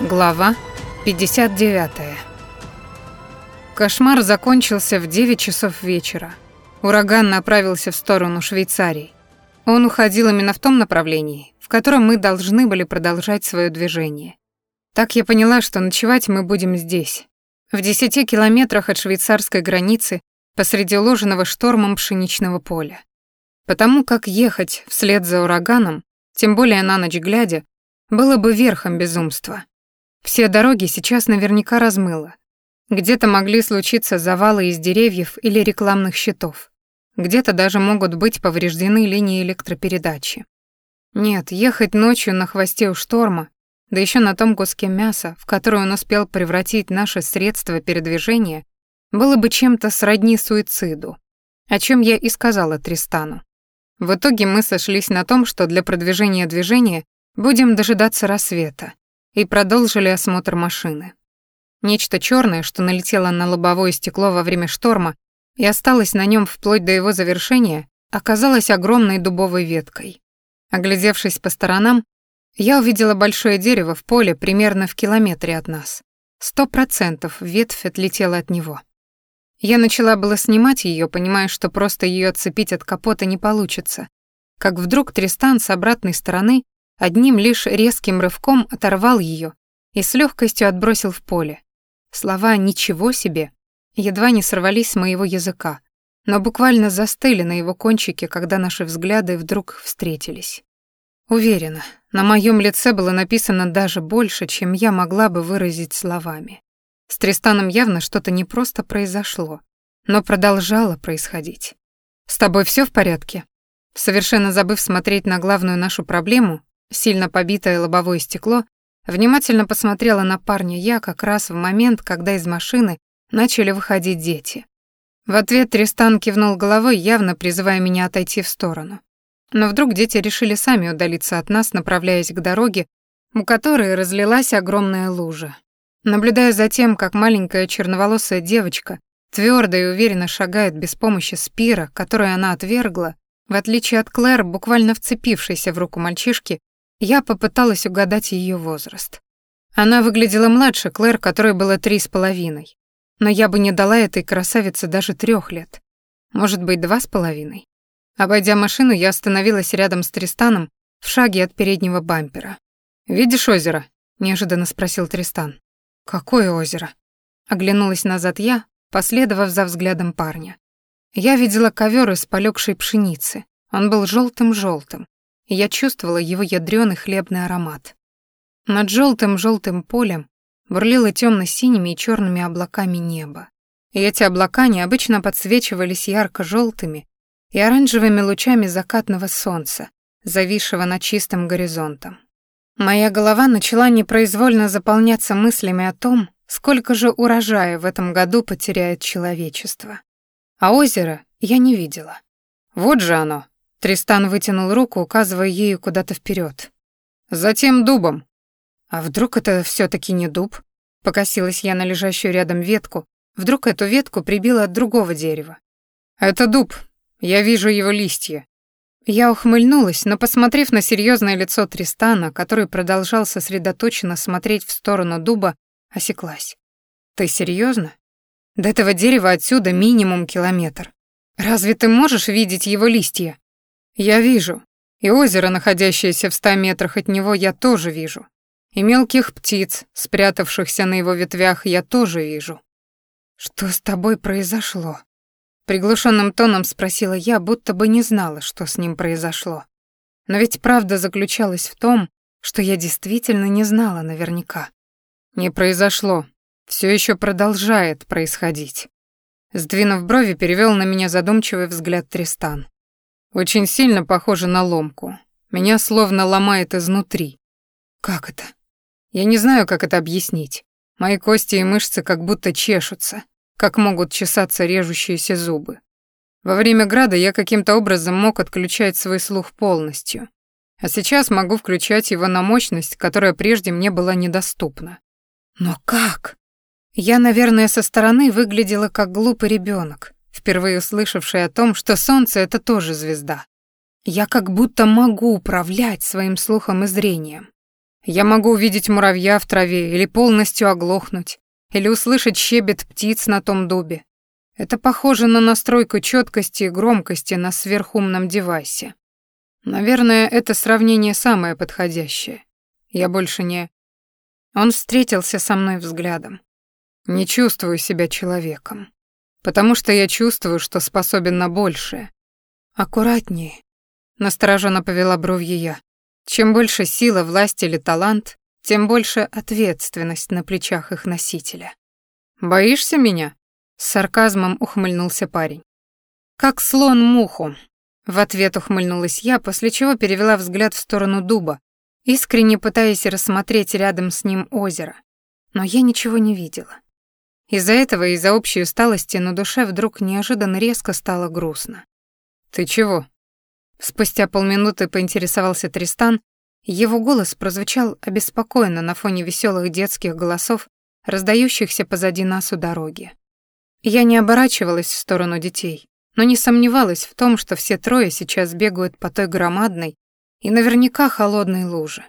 Глава 59. Кошмар закончился в 9 часов вечера. Ураган направился в сторону Швейцарии. Он уходил именно в том направлении, в котором мы должны были продолжать свое движение. Так я поняла, что ночевать мы будем здесь, в 10 километрах от швейцарской границы, посреди ложенного штормом пшеничного поля. Потому как ехать вслед за ураганом, тем более на ночь глядя, было бы верхом безумства. Все дороги сейчас наверняка размыло. Где-то могли случиться завалы из деревьев или рекламных щитов. Где-то даже могут быть повреждены линии электропередачи. Нет, ехать ночью на хвосте у шторма, да еще на том куске мяса, в который он успел превратить наше средство передвижения, было бы чем-то сродни суициду, о чем я и сказала Тристану. В итоге мы сошлись на том, что для продвижения движения будем дожидаться рассвета, и продолжили осмотр машины. Нечто черное, что налетело на лобовое стекло во время шторма и осталось на нем вплоть до его завершения, оказалось огромной дубовой веткой. Оглядевшись по сторонам, я увидела большое дерево в поле примерно в километре от нас. Сто процентов ветвь отлетела от него. Я начала было снимать ее, понимая, что просто ее отцепить от капота не получится, как вдруг Тристан с обратной стороны одним лишь резким рывком оторвал ее и с легкостью отбросил в поле. Слова «ничего себе» едва не сорвались с моего языка, но буквально застыли на его кончике, когда наши взгляды вдруг встретились. Уверена, на моем лице было написано даже больше, чем я могла бы выразить словами. С Тристаном явно что-то не просто произошло, но продолжало происходить. «С тобой все в порядке?» Совершенно забыв смотреть на главную нашу проблему, сильно побитое лобовое стекло, внимательно посмотрела на парня я как раз в момент, когда из машины начали выходить дети. В ответ Тристан кивнул головой, явно призывая меня отойти в сторону. Но вдруг дети решили сами удалиться от нас, направляясь к дороге, у которой разлилась огромная лужа. Наблюдая за тем, как маленькая черноволосая девочка твердо и уверенно шагает без помощи спира, которую она отвергла, в отличие от Клэр, буквально вцепившейся в руку мальчишки, я попыталась угадать ее возраст. Она выглядела младше Клэр, которой было три с половиной. Но я бы не дала этой красавице даже трех лет. Может быть, два с половиной. Обойдя машину, я остановилась рядом с Тристаном в шаге от переднего бампера. «Видишь озеро?» — неожиданно спросил Тристан. «Какое озеро?» Оглянулась назад я, последовав за взглядом парня. Я видела ковер из полёгшей пшеницы. Он был желтым желтым я чувствовала его ядрёный хлебный аромат. Над жёлтым жёлтым полем бурлило тёмно-синими и чёрными облаками небо. И эти облака необычно подсвечивались ярко-жёлтыми и оранжевыми лучами закатного солнца, зависшего над чистым горизонтом. Моя голова начала непроизвольно заполняться мыслями о том, сколько же урожая в этом году потеряет человечество. А озеро я не видела. Вот же оно, Тристан вытянул руку, указывая ею куда-то вперед. Затем дубом. А вдруг это все таки не дуб? Покосилась я на лежащую рядом ветку. Вдруг эту ветку прибило от другого дерева. Это дуб. Я вижу его листья. Я ухмыльнулась, но, посмотрев на серьезное лицо Тристана, который продолжал сосредоточенно смотреть в сторону дуба, осеклась. «Ты серьезно? До этого дерева отсюда минимум километр. Разве ты можешь видеть его листья?» Я вижу. И озеро, находящееся в ста метрах от него, я тоже вижу. И мелких птиц, спрятавшихся на его ветвях, я тоже вижу. Что с тобой произошло? Приглушенным тоном спросила я, будто бы не знала, что с ним произошло. Но ведь правда заключалась в том, что я действительно не знала наверняка. Не произошло. Все еще продолжает происходить. Сдвинув брови, перевел на меня задумчивый взгляд Тристан. Очень сильно похоже на ломку. Меня словно ломает изнутри. Как это? Я не знаю, как это объяснить. Мои кости и мышцы как будто чешутся, как могут чесаться режущиеся зубы. Во время града я каким-то образом мог отключать свой слух полностью, а сейчас могу включать его на мощность, которая прежде мне была недоступна. Но как? Я, наверное, со стороны выглядела как глупый ребенок, впервые услышавший о том, что Солнце — это тоже звезда. Я как будто могу управлять своим слухом и зрением. Я могу увидеть муравья в траве или полностью оглохнуть, или услышать щебет птиц на том дубе. Это похоже на настройку четкости и громкости на сверхумном девайсе. Наверное, это сравнение самое подходящее. Я больше не... Он встретился со мной взглядом. Не чувствую себя человеком. Потому что я чувствую, что способен на большее. Аккуратнее. Настороженно повела бровью я. Чем больше сила, власть или талант, тем больше ответственность на плечах их носителя. «Боишься меня?» — с сарказмом ухмыльнулся парень. «Как слон муху», — в ответ ухмыльнулась я, после чего перевела взгляд в сторону дуба, искренне пытаясь рассмотреть рядом с ним озеро. Но я ничего не видела. Из-за этого и из-за общей усталости на душе вдруг неожиданно резко стало грустно. «Ты чего?» Спустя полминуты поинтересовался Тристан, его голос прозвучал обеспокоенно на фоне веселых детских голосов, раздающихся позади нас у дороги. Я не оборачивалась в сторону детей, но не сомневалась в том, что все трое сейчас бегают по той громадной и наверняка холодной луже.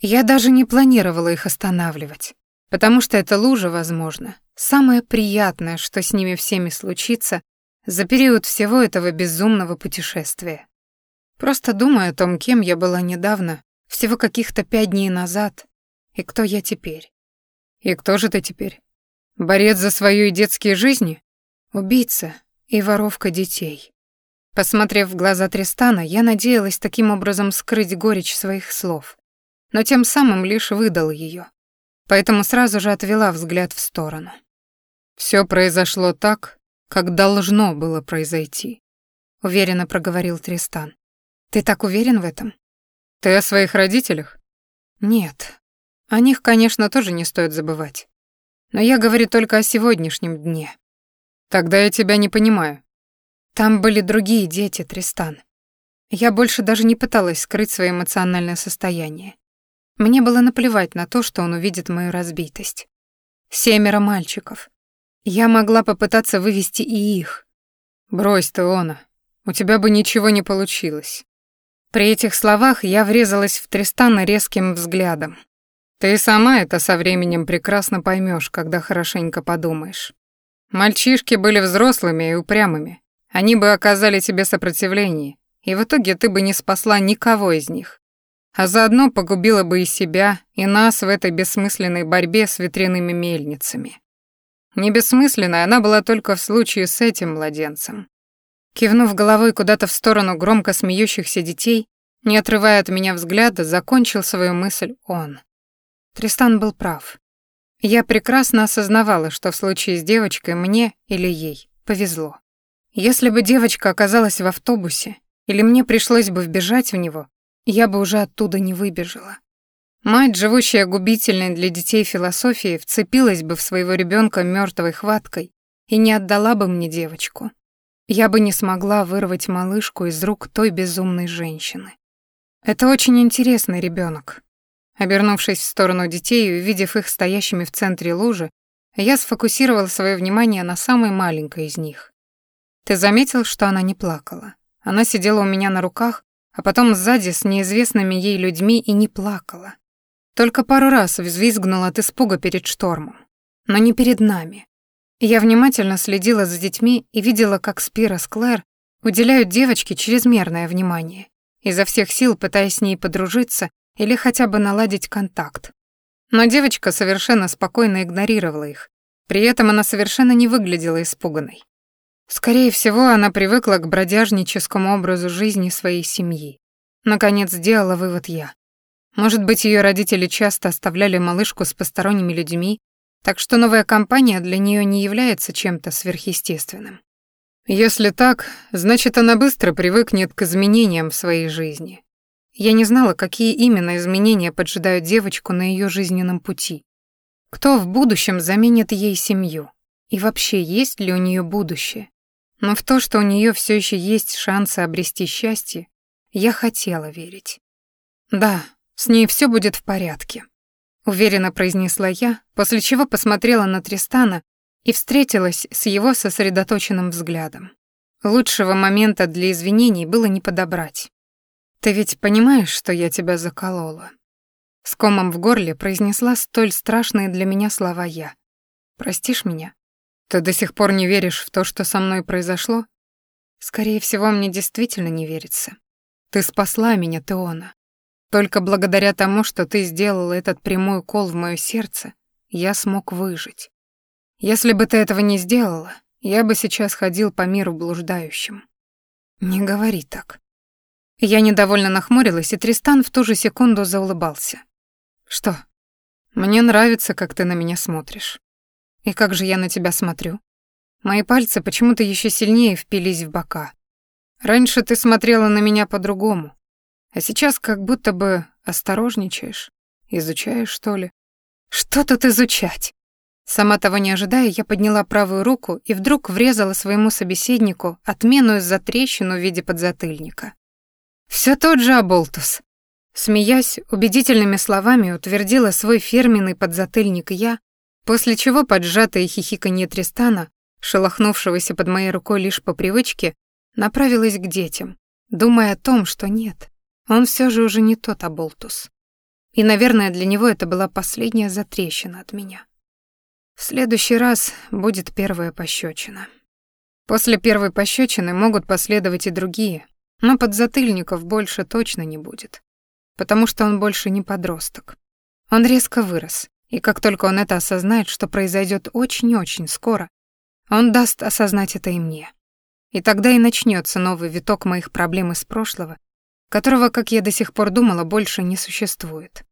Я даже не планировала их останавливать, потому что эта лужа, возможно, самое приятное, что с ними всеми случится за период всего этого безумного путешествия. Просто думаю о том, кем я была недавно, всего каких-то пять дней назад, и кто я теперь. И кто же ты теперь? Борец за свою и детские жизни? Убийца и воровка детей. Посмотрев в глаза Тристана, я надеялась таким образом скрыть горечь своих слов, но тем самым лишь выдал ее. Поэтому сразу же отвела взгляд в сторону. Все произошло так, как должно было произойти, уверенно проговорил Тристан. Ты так уверен в этом? Ты о своих родителях? Нет. О них, конечно, тоже не стоит забывать. Но я говорю только о сегодняшнем дне. Тогда я тебя не понимаю. Там были другие дети, Тристан. Я больше даже не пыталась скрыть свое эмоциональное состояние. Мне было наплевать на то, что он увидит мою разбитость. Семеро мальчиков. Я могла попытаться вывести и их. Брось ты, Она. У тебя бы ничего не получилось. При этих словах я врезалась в Тристана резким взглядом. Ты сама это со временем прекрасно поймешь, когда хорошенько подумаешь. Мальчишки были взрослыми и упрямыми. Они бы оказали тебе сопротивление, и в итоге ты бы не спасла никого из них. А заодно погубила бы и себя, и нас в этой бессмысленной борьбе с ветряными мельницами. Не бессмысленной она была только в случае с этим младенцем. Кивнув головой куда-то в сторону громко смеющихся детей, не отрывая от меня взгляда, закончил свою мысль он. Тристан был прав. Я прекрасно осознавала, что в случае с девочкой мне или ей повезло. Если бы девочка оказалась в автобусе, или мне пришлось бы вбежать в него, я бы уже оттуда не выбежала. Мать, живущая губительной для детей философией, вцепилась бы в своего ребенка мертвой хваткой и не отдала бы мне девочку я бы не смогла вырвать малышку из рук той безумной женщины. Это очень интересный ребенок. Обернувшись в сторону детей и увидев их стоящими в центре лужи, я сфокусировала свое внимание на самой маленькой из них. Ты заметил, что она не плакала? Она сидела у меня на руках, а потом сзади с неизвестными ей людьми и не плакала. Только пару раз взвизгнула от испуга перед штормом. Но не перед нами. Я внимательно следила за детьми и видела, как Спира с Клэр уделяют девочке чрезмерное внимание, изо всех сил пытаясь с ней подружиться или хотя бы наладить контакт. Но девочка совершенно спокойно игнорировала их. При этом она совершенно не выглядела испуганной. Скорее всего, она привыкла к бродяжническому образу жизни своей семьи. Наконец сделала вывод я. Может быть, ее родители часто оставляли малышку с посторонними людьми так что новая компания для нее не является чем-то сверхъестественным. Если так, значит, она быстро привыкнет к изменениям в своей жизни. Я не знала, какие именно изменения поджидают девочку на ее жизненном пути. Кто в будущем заменит ей семью? И вообще, есть ли у нее будущее? Но в то, что у нее все еще есть шансы обрести счастье, я хотела верить. Да, с ней все будет в порядке уверенно произнесла я, после чего посмотрела на Тристана и встретилась с его сосредоточенным взглядом. Лучшего момента для извинений было не подобрать. Ты ведь понимаешь, что я тебя заколола? С комом в горле произнесла столь страшные для меня слова я. «Простишь меня? Ты до сих пор не веришь в то, что со мной произошло?» «Скорее всего, мне действительно не верится. Ты спасла меня, Теона. Только благодаря тому, что ты сделала этот прямой укол в моё сердце, я смог выжить. Если бы ты этого не сделала, я бы сейчас ходил по миру блуждающим». «Не говори так». Я недовольно нахмурилась, и Тристан в ту же секунду заулыбался. Что? Мне нравится, как ты на меня смотришь. И как же я на тебя смотрю? Мои пальцы почему-то еще сильнее впились в бока. Раньше ты смотрела на меня по-другому, а сейчас как будто бы осторожничаешь, изучаешь, что ли. Что тут изучать? Сама того не ожидая, я подняла правую руку и вдруг врезала своему собеседнику отменную затрещину в виде подзатыльника. Все тот же Аболтус. Смеясь, убедительными словами утвердила свой фирменный подзатыльник я, после чего поджатое хихиканье Тристана, шелохнувшегося под моей рукой лишь по привычке, направилась к детям, думая о том, что нет, он все же уже не тот Аболтус. И, наверное, для него это была последняя затрещина от меня. В следующий раз будет первая пощечина. После первой пощечины могут последовать и другие, но подзатыльников больше точно не будет потому что он больше не подросток. Он резко вырос, и как только он это осознает, что произойдет очень-очень скоро, он даст осознать это и мне. И тогда и начнется новый виток моих проблем из прошлого, которого, как я до сих пор думала, больше не существует.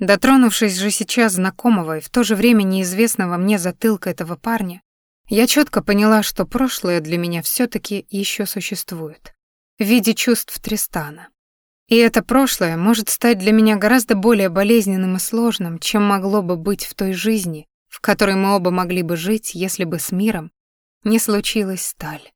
Дотронувшись же сейчас знакомого и в то же время неизвестного мне затылка этого парня, я четко поняла, что прошлое для меня все таки еще существует в виде чувств Тристана. И это прошлое может стать для меня гораздо более болезненным и сложным, чем могло бы быть в той жизни, в которой мы оба могли бы жить, если бы с миром не случилась сталь.